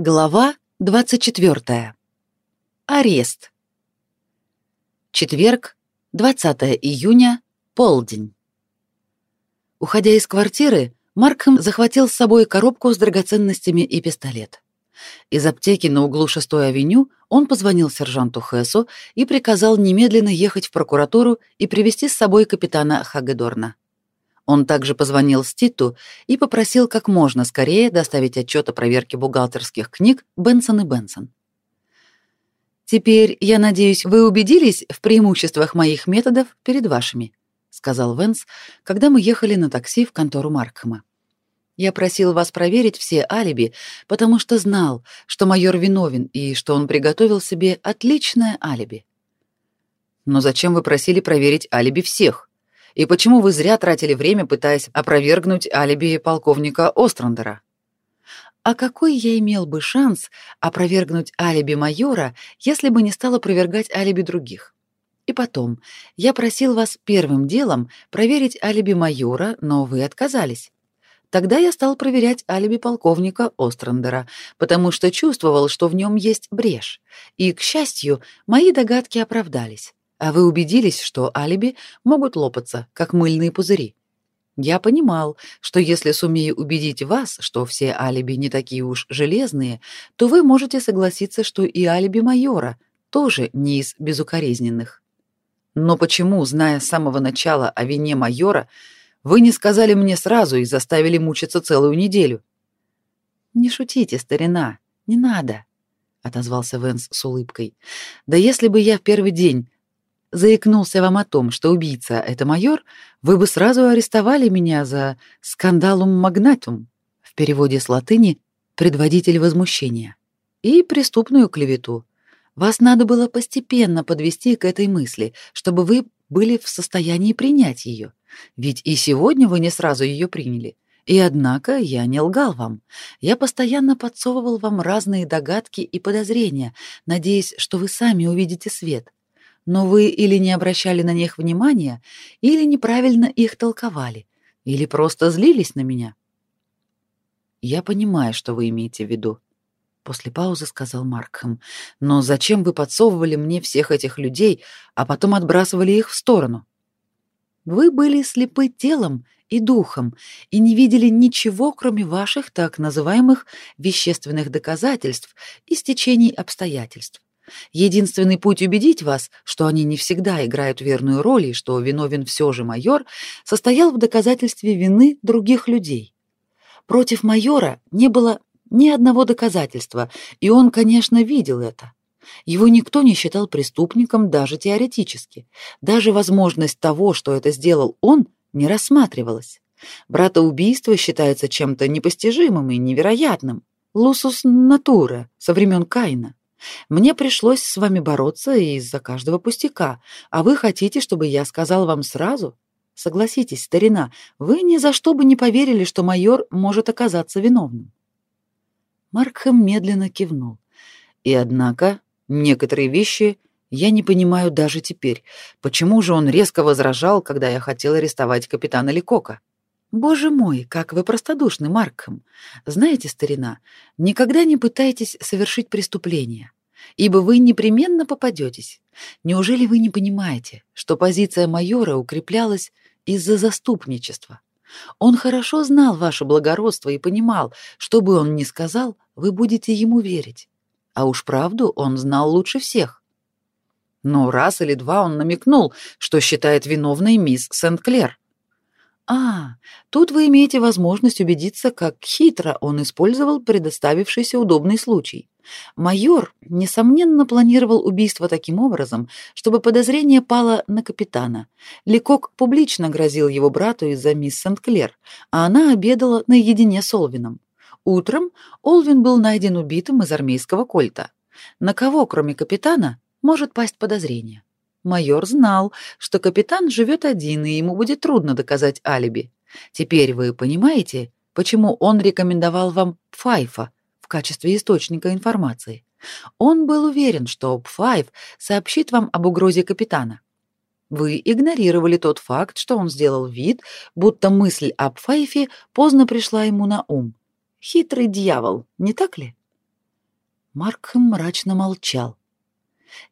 Глава 24. Арест. Четверг, 20 июня, полдень. Уходя из квартиры, Маркхэм захватил с собой коробку с драгоценностями и пистолет. Из аптеки на углу 6-й авеню он позвонил сержанту Хэсу и приказал немедленно ехать в прокуратуру и привести с собой капитана Хагедорна. Он также позвонил Ститу и попросил как можно скорее доставить отчет о проверке бухгалтерских книг Бенсон и Бенсон. «Теперь, я надеюсь, вы убедились в преимуществах моих методов перед вашими», сказал Венс, когда мы ехали на такси в контору Маркхэма. «Я просил вас проверить все алиби, потому что знал, что майор виновен и что он приготовил себе отличное алиби». «Но зачем вы просили проверить алиби всех?» И почему вы зря тратили время, пытаясь опровергнуть алиби полковника Острандера? А какой я имел бы шанс опровергнуть алиби майора, если бы не стал опровергать алиби других? И потом, я просил вас первым делом проверить алиби майора, но вы отказались. Тогда я стал проверять алиби полковника Острандера, потому что чувствовал, что в нем есть брешь. И, к счастью, мои догадки оправдались а вы убедились, что алиби могут лопаться, как мыльные пузыри. Я понимал, что если сумею убедить вас, что все алиби не такие уж железные, то вы можете согласиться, что и алиби майора тоже не из безукоризненных. Но почему, зная с самого начала о вине майора, вы не сказали мне сразу и заставили мучиться целую неделю? Не шутите, старина, не надо, отозвался Венс с улыбкой. Да если бы я в первый день заикнулся вам о том, что убийца — это майор, вы бы сразу арестовали меня за скандалум магнатум, в переводе с латыни «предводитель возмущения», и преступную клевету. Вас надо было постепенно подвести к этой мысли, чтобы вы были в состоянии принять ее. Ведь и сегодня вы не сразу ее приняли. И однако я не лгал вам. Я постоянно подсовывал вам разные догадки и подозрения, надеясь, что вы сами увидите свет но вы или не обращали на них внимания, или неправильно их толковали, или просто злились на меня. Я понимаю, что вы имеете в виду, после паузы сказал Маркхэм. Но зачем вы подсовывали мне всех этих людей, а потом отбрасывали их в сторону? Вы были слепы телом и духом и не видели ничего, кроме ваших так называемых вещественных доказательств и стечений обстоятельств. Единственный путь убедить вас, что они не всегда играют верную роль и что виновен все же майор, состоял в доказательстве вины других людей. Против майора не было ни одного доказательства, и он, конечно, видел это. Его никто не считал преступником даже теоретически. Даже возможность того, что это сделал он, не рассматривалась. Братоубийство считается чем-то непостижимым и невероятным. Лусус натура со времен Каина. Мне пришлось с вами бороться из-за каждого пустяка, а вы хотите, чтобы я сказал вам сразу? Согласитесь, старина, вы ни за что бы не поверили, что майор может оказаться виновным. Маркхэм медленно кивнул. И однако некоторые вещи я не понимаю даже теперь. Почему же он резко возражал, когда я хотел арестовать капитана Ликока? Боже мой, как вы простодушны, Маркхэм. Знаете, старина, никогда не пытайтесь совершить преступление, ибо вы непременно попадетесь. Неужели вы не понимаете, что позиция майора укреплялась из-за заступничества? Он хорошо знал ваше благородство и понимал, что бы он ни сказал, вы будете ему верить. А уж правду он знал лучше всех. Но раз или два он намекнул, что считает виновной мисс Сент-Клер. А, тут вы имеете возможность убедиться, как хитро он использовал предоставившийся удобный случай. Майор, несомненно, планировал убийство таким образом, чтобы подозрение пало на капитана. Лекок публично грозил его брату из-за мисс Сент-Клер, а она обедала наедине с Олвином. Утром Олвин был найден убитым из армейского кольта. На кого, кроме капитана, может пасть подозрение? Майор знал, что капитан живет один, и ему будет трудно доказать алиби. Теперь вы понимаете, почему он рекомендовал вам Пфайфа в качестве источника информации. Он был уверен, что Пфайф сообщит вам об угрозе капитана. Вы игнорировали тот факт, что он сделал вид, будто мысль о Пфайфе поздно пришла ему на ум. Хитрый дьявол, не так ли? Маркхэм мрачно молчал.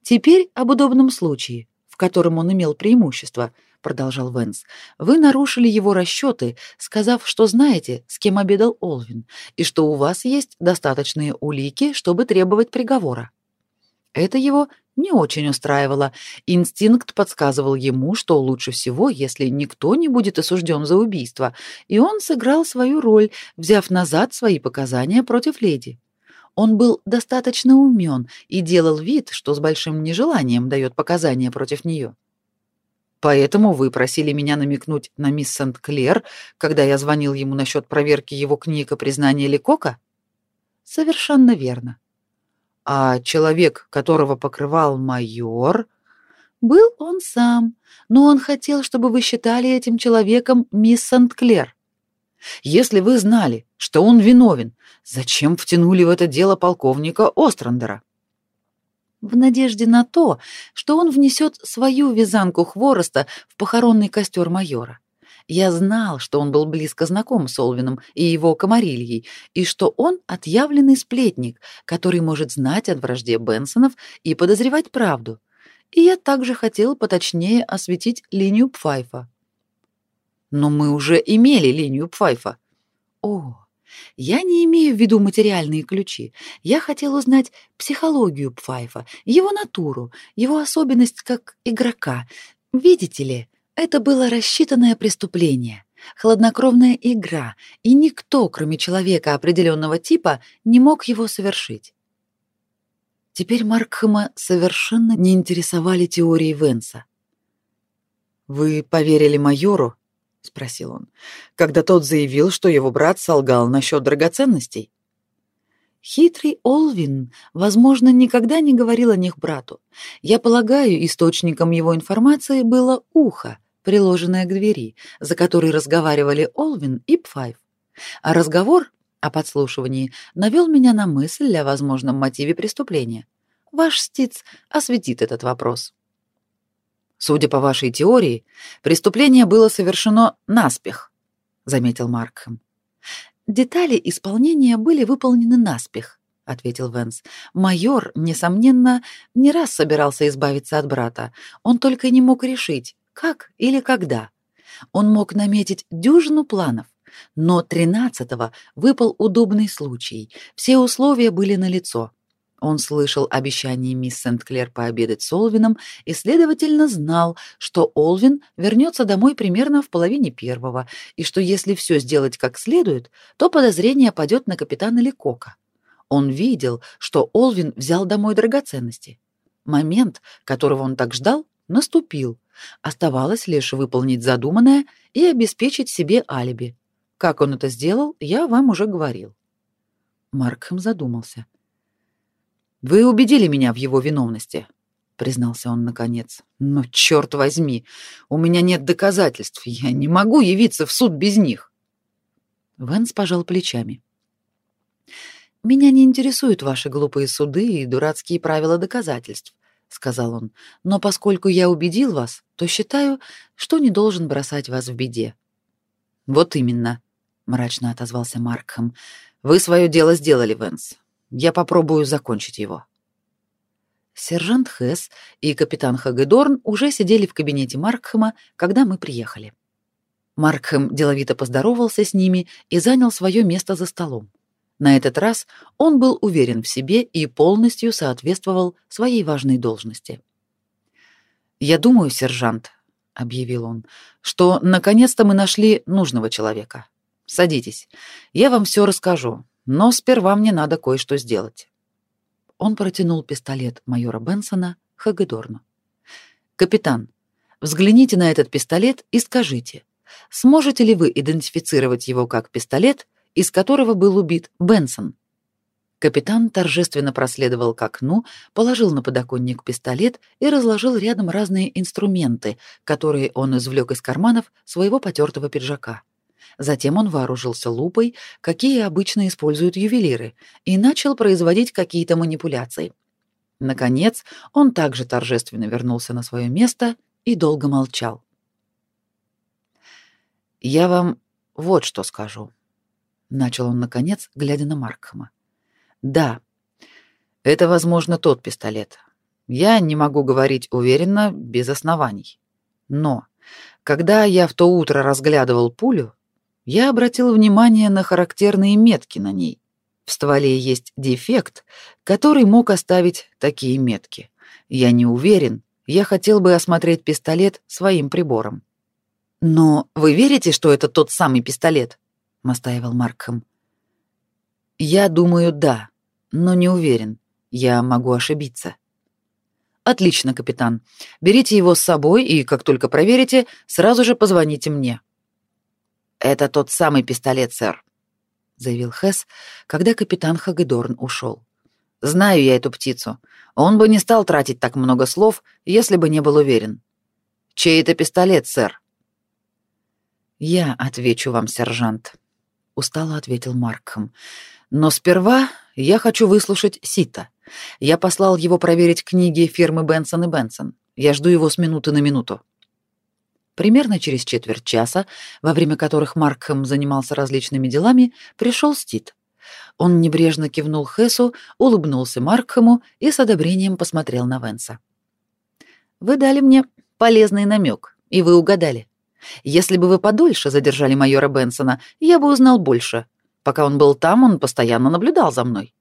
Теперь об удобном случае, в котором он имел преимущество, продолжал Венс. Вы нарушили его расчеты, сказав, что знаете, с кем обедал Олвин, и что у вас есть достаточные улики, чтобы требовать приговора. Это его не очень устраивало. Инстинкт подсказывал ему, что лучше всего, если никто не будет осужден за убийство, и он сыграл свою роль, взяв назад свои показания против леди. Он был достаточно умен и делал вид, что с большим нежеланием дает показания против нее. Поэтому вы просили меня намекнуть на мисс Сент-Клер, когда я звонил ему насчет проверки его книг о признании Лекока? Совершенно верно. А человек, которого покрывал майор, был он сам, но он хотел, чтобы вы считали этим человеком мисс Сент-Клер. Если вы знали, что он виновен, зачем втянули в это дело полковника Острандера? В надежде на то, что он внесет свою вязанку хвороста в похоронный костер майора. Я знал, что он был близко знаком с Олвином и его комарильей, и что он отъявленный сплетник, который может знать о вражде Бенсонов и подозревать правду. И я также хотел поточнее осветить линию Пфайфа. Но мы уже имели линию Пфайфа. О, я не имею в виду материальные ключи. Я хотел узнать психологию Пфайфа, его натуру, его особенность как игрока. Видите ли, это было рассчитанное преступление, хладнокровная игра, и никто, кроме человека определенного типа, не мог его совершить. Теперь Маркхэма совершенно не интересовали теории Венса. «Вы поверили майору?» — спросил он, когда тот заявил, что его брат солгал насчет драгоценностей. Хитрый Олвин, возможно, никогда не говорил о них брату. Я полагаю, источником его информации было ухо, приложенная к двери, за которой разговаривали Олвин и Пфайф. А разговор о подслушивании навел меня на мысль о возможном мотиве преступления. Ваш Стиц осветит этот вопрос. Судя по вашей теории, преступление было совершено наспех, заметил Маркхэм. Детали исполнения были выполнены наспех, ответил Венс. Майор, несомненно, не раз собирался избавиться от брата. Он только не мог решить, как или когда. Он мог наметить дюжину планов, но тринадцатого выпал удобный случай. Все условия были налицо. Он слышал обещание мисс Сент-Клер пообедать с Олвином и, следовательно, знал, что Олвин вернется домой примерно в половине первого, и что если все сделать как следует, то подозрение падет на капитана Лекока. Он видел, что Олвин взял домой драгоценности. Момент, которого он так ждал, наступил, Оставалось лишь выполнить задуманное и обеспечить себе алиби. Как он это сделал, я вам уже говорил. Маркхэм задумался. Вы убедили меня в его виновности, признался он наконец. Но черт возьми, у меня нет доказательств. Я не могу явиться в суд без них. Венс пожал плечами. Меня не интересуют ваши глупые суды и дурацкие правила доказательств сказал он. Но поскольку я убедил вас, то считаю, что не должен бросать вас в беде. Вот именно, мрачно отозвался Маркхэм. Вы свое дело сделали, Венс. Я попробую закончить его. Сержант Хесс и капитан Хагедорн уже сидели в кабинете Маркхэма, когда мы приехали. Маркхэм деловито поздоровался с ними и занял свое место за столом. На этот раз он был уверен в себе и полностью соответствовал своей важной должности. «Я думаю, сержант», — объявил он, — «что наконец-то мы нашли нужного человека. Садитесь, я вам все расскажу, но сперва мне надо кое-что сделать». Он протянул пистолет майора Бенсона Хагедорну. «Капитан, взгляните на этот пистолет и скажите, сможете ли вы идентифицировать его как пистолет, из которого был убит Бенсон. Капитан торжественно проследовал к окну, положил на подоконник пистолет и разложил рядом разные инструменты, которые он извлек из карманов своего потертого пиджака. Затем он вооружился лупой, какие обычно используют ювелиры, и начал производить какие-то манипуляции. Наконец, он также торжественно вернулся на свое место и долго молчал. «Я вам вот что скажу», начал он наконец, глядя на Маркхэма. Да. Это, возможно, тот пистолет. Я не могу говорить уверенно, без оснований. Но, когда я в то утро разглядывал пулю, я обратил внимание на характерные метки на ней. В стволе есть дефект, который мог оставить такие метки. Я не уверен, я хотел бы осмотреть пистолет своим прибором. Но вы верите, что это тот самый пистолет? настаивал Маркхэм. Я думаю, да, но не уверен. Я могу ошибиться. Отлично, капитан. Берите его с собой и, как только проверите, сразу же позвоните мне. Это тот самый пистолет, сэр, заявил Хэс, когда капитан Хагедорн ушел. Знаю я эту птицу. Он бы не стал тратить так много слов, если бы не был уверен. Чей это пистолет, сэр? Я отвечу вам, сержант, устало ответил Маркхэм. Но сперва я хочу выслушать Сита. Я послал его проверить книги фирмы Бенсон и Бенсон. Я жду его с минуты на минуту. Примерно через четверть часа, во время которых Маркхэм занимался различными делами, пришел Стит. Он небрежно кивнул Хесу, улыбнулся Маркхэму и с одобрением посмотрел на Венса. «Вы дали мне полезный намек, и вы угадали. Если бы вы подольше задержали майора Бенсона, я бы узнал больше. Пока он был там, он постоянно наблюдал за мной.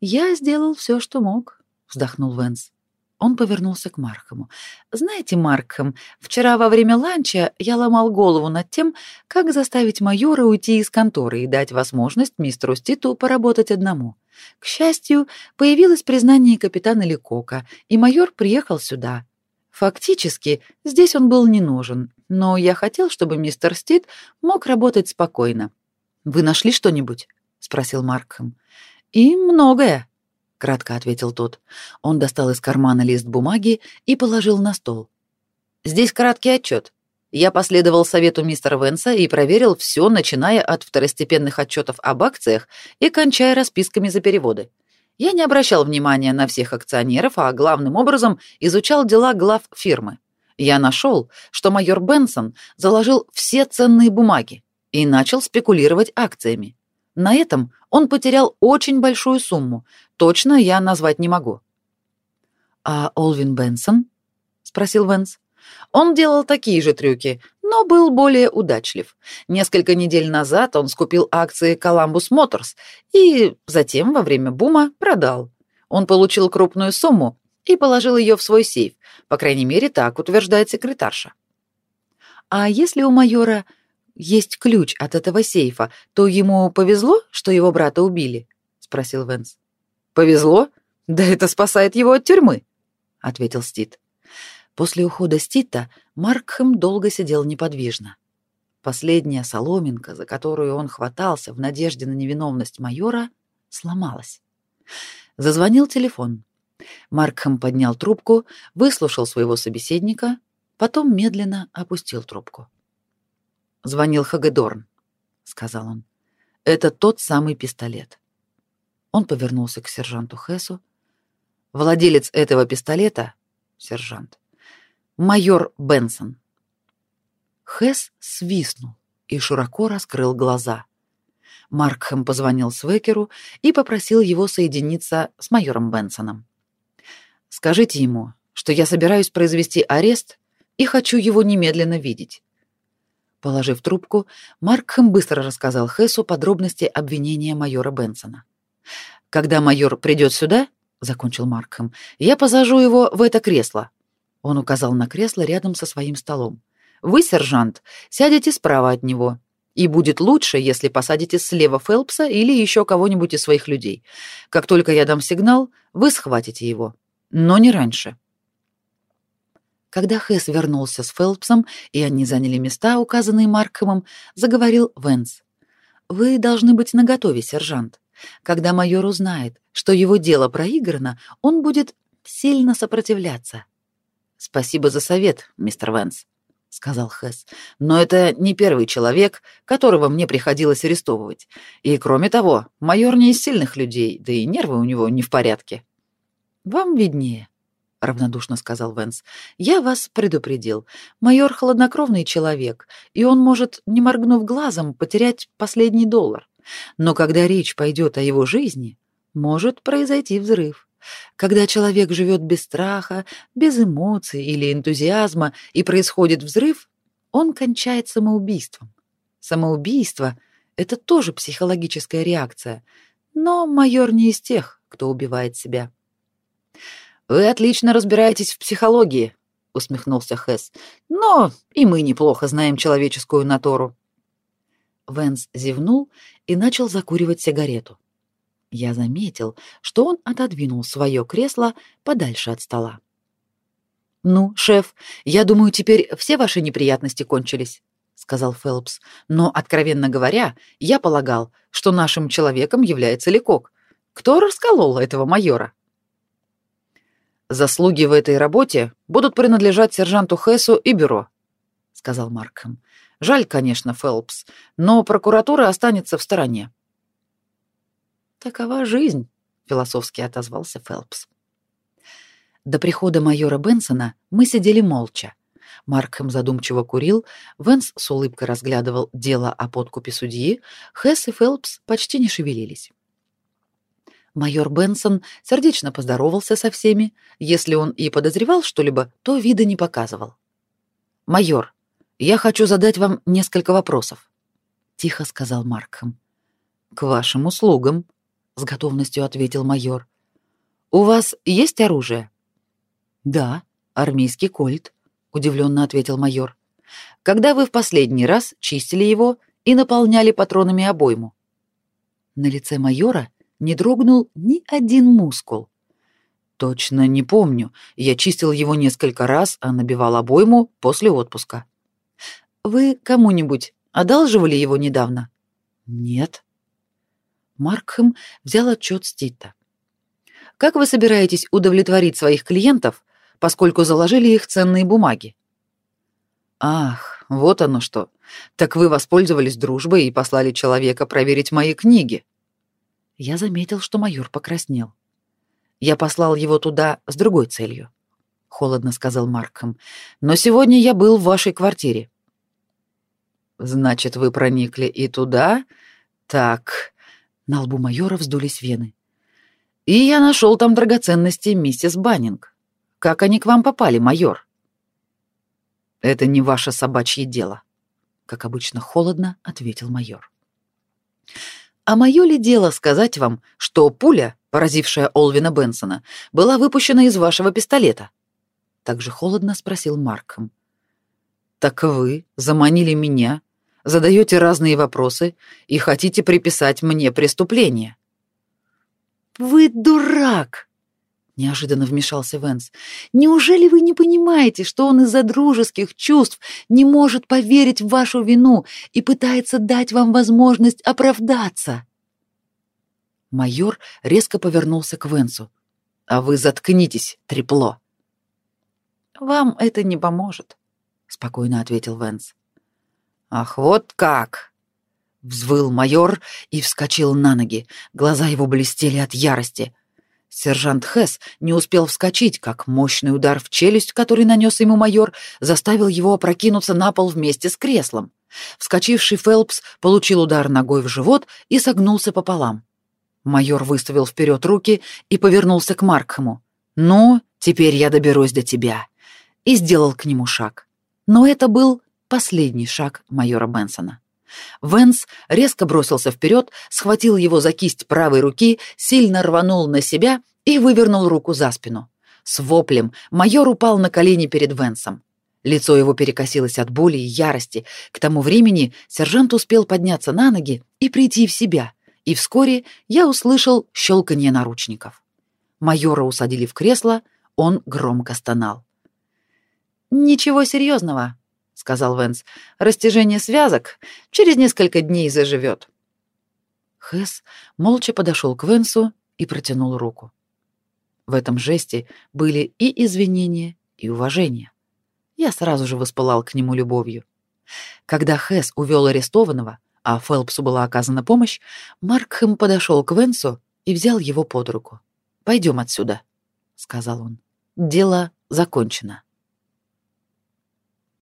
Я сделал все, что мог, вздохнул Венс. Он повернулся к Маркхэму. «Знаете, Маркхэм, вчера во время ланча я ломал голову над тем, как заставить майора уйти из конторы и дать возможность мистеру Ститу поработать одному. К счастью, появилось признание капитана Ликока, и майор приехал сюда. Фактически, здесь он был не нужен, но я хотел, чтобы мистер Стит мог работать спокойно. Вы нашли что-нибудь? спросил Маркхэм. И многое, кратко ответил тот. Он достал из кармана лист бумаги и положил на стол. Здесь краткий отчет. Я последовал совету мистера Венса и проверил все, начиная от второстепенных отчетов об акциях и кончая расписками за переводы. Я не обращал внимания на всех акционеров, а главным образом изучал дела глав фирмы. Я нашел, что майор Бенсон заложил все ценные бумаги и начал спекулировать акциями. На этом он потерял очень большую сумму. Точно я назвать не могу. А Олвин Бенсон? спросил Венс. Он делал такие же трюки, но был более удачлив. Несколько недель назад он скупил акции Columbus Motors и затем во время бума продал. Он получил крупную сумму и положил ее в свой сейф. По крайней мере, так утверждает секретарша. А если у майора есть ключ от этого сейфа, то ему повезло, что его брата убили? спросил Венс. Повезло? Да это спасает его от тюрьмы, ответил Стит. После ухода Стита Маркхэм долго сидел неподвижно. Последняя соломинка, за которую он хватался в надежде на невиновность майора, сломалась. Зазвонил телефон. Маркхэм поднял трубку, выслушал своего собеседника, потом медленно опустил трубку. Звонил Хагедорн, сказал он. Это тот самый пистолет. Он повернулся к сержанту Хесу. Владелец этого пистолета, сержант, майор Бенсон. Хес свистнул и широко раскрыл глаза. Маркхэм позвонил Свекеру и попросил его соединиться с майором Бенсоном. Скажите ему, что я собираюсь произвести арест и хочу его немедленно видеть. Положив трубку, Маркхэм быстро рассказал Хессу подробности обвинения майора Бенсона. Когда майор придет сюда, закончил Маркхэм, я посажу его в это кресло. Он указал на кресло рядом со своим столом. Вы, сержант, сядете справа от него. И будет лучше, если посадите слева Фелпса или еще кого-нибудь из своих людей. Как только я дам сигнал, вы схватите его но не раньше. Когда Хэс вернулся с Фелпсом, и они заняли места, указанные Маркхэмом, заговорил Венс. «Вы должны быть наготове, сержант. Когда майор узнает, что его дело проиграно, он будет сильно сопротивляться». «Спасибо за совет, мистер Венс», — сказал Хэс. «Но это не первый человек, которого мне приходилось арестовывать. И, кроме того, майор не из сильных людей, да и нервы у него не в порядке». Вам виднее, равнодушно сказал Венс. Я вас предупредил. Майор холоднокровный человек, и он может, не моргнув глазом, потерять последний доллар. Но когда речь пойдет о его жизни, может произойти взрыв. Когда человек живет без страха, без эмоций или энтузиазма и происходит взрыв, он кончает самоубийством. Самоубийство — это тоже психологическая реакция, но майор не из тех, кто убивает себя. «Вы отлично разбираетесь в психологии», — усмехнулся Хэс. «Но и мы неплохо знаем человеческую натуру». Венс зевнул и начал закуривать сигарету. Я заметил, что он отодвинул свое кресло подальше от стола. «Ну, шеф, я думаю, теперь все ваши неприятности кончились», — сказал Фелпс. «Но, откровенно говоря, я полагал, что нашим человеком является Лекок. Кто расколол этого майора?» «Заслуги в этой работе будут принадлежать сержанту Хессу и бюро», — сказал Маркхэм. «Жаль, конечно, Фелпс, но прокуратура останется в стороне. Такова жизнь, философски отозвался Фелпс. До прихода майора Бенсона мы сидели молча. Маркхэм задумчиво курил, Венс с улыбкой разглядывал дело о подкупе судьи, Хесс и Фелпс почти не шевелились. Майор Бенсон сердечно поздоровался со всеми, если он и подозревал что-либо, то вида не показывал. «Майор, я хочу задать вам несколько вопросов», — тихо сказал Маркхэм. «К вашим услугам», с готовностью ответил майор. У вас есть оружие? Да, армейский кольт, удивленно ответил майор. Когда вы в последний раз чистили его и наполняли патронами обойму? На лице майора не дрогнул ни один мускул. Точно не помню. Я чистил его несколько раз, а набивал обойму после отпуска. Вы кому-нибудь одалживали его недавно? Нет. Маркхэм взял отчет Стита. «Как вы собираетесь удовлетворить своих клиентов, поскольку заложили их ценные бумаги?» «Ах, вот оно что. Так вы воспользовались дружбой и послали человека проверить мои книги». Я заметил, что майор покраснел. «Я послал его туда с другой целью», — холодно сказал Маркхэм. «Но сегодня я был в вашей квартире». «Значит, вы проникли и туда? Так, на лбу майора вздулись вены. «И я нашел там драгоценности миссис Баннинг. Как они к вам попали, майор?» «Это не ваше собачье дело», — как обычно холодно ответил майор. «А мое ли дело сказать вам, что пуля, поразившая Олвина Бенсона, была выпущена из вашего пистолета?» Также холодно спросил Марком. «Так вы заманили меня задаете разные вопросы и хотите приписать мне преступление. Вы дурак, неожиданно вмешался Венс. Неужели вы не понимаете, что он из-за дружеских чувств не может поверить в вашу вину и пытается дать вам возможность оправдаться? Майор резко повернулся к Венсу. А вы заткнитесь, трепло. Вам это не поможет, спокойно ответил Венс. Ах, вот как! Взвыл майор и вскочил на ноги. Глаза его блестели от ярости. Сержант Хесс не успел вскочить, как мощный удар в челюсть, который нанес ему майор, заставил его опрокинуться на пол вместе с креслом. Вскочивший Фелпс получил удар ногой в живот и согнулся пополам. Майор выставил вперед руки и повернулся к Маркхэму. «Ну, теперь я доберусь до тебя». И сделал к нему шаг. Но это был последний шаг майора Бенсона. Венс резко бросился вперед, схватил его за кисть правой руки, сильно рванул на себя и вывернул руку за спину. С воплем майор упал на колени перед Венсом. Лицо его перекосилось от боли и ярости. К тому времени сержант успел подняться на ноги и прийти в себя, и вскоре я услышал щелканье наручников. Майора усадили в кресло, он громко стонал. «Ничего серьезного», сказал Венс. Растяжение связок через несколько дней заживет. Хэс молча подошел к Венсу и протянул руку. В этом жесте были и извинения, и уважение. Я сразу же воспылал к нему любовью. Когда Хэс увел арестованного, а Фелпсу была оказана помощь, Маркхэм подошел к Венсу и взял его под руку. «Пойдем отсюда», — сказал он. «Дело закончено».